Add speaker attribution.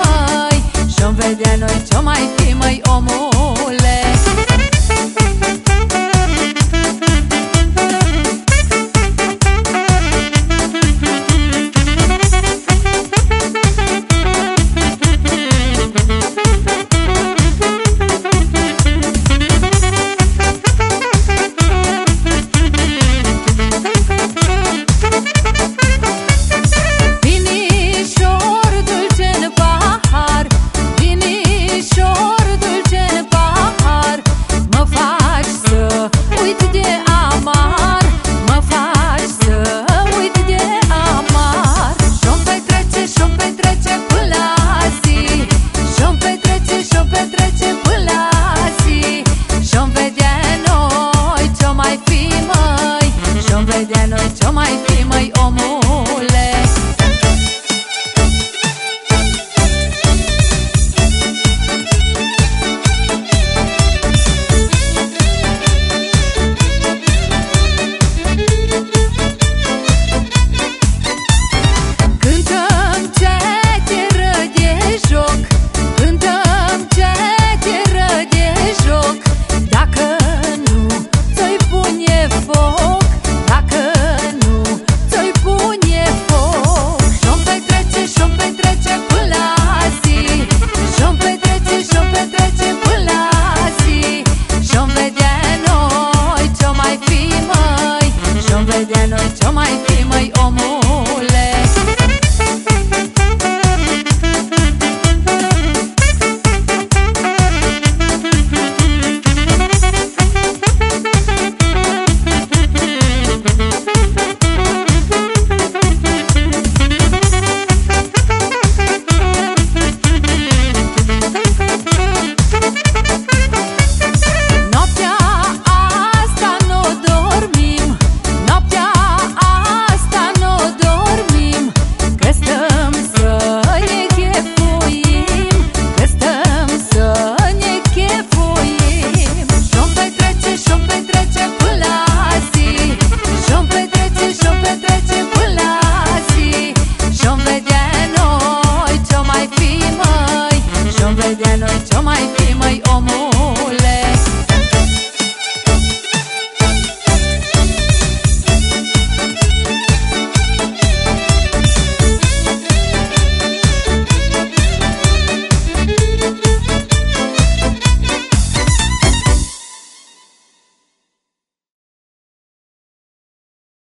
Speaker 1: mai Și-om vedea noi ce mai fi, mai omul de noi ce mai fi mai omul trece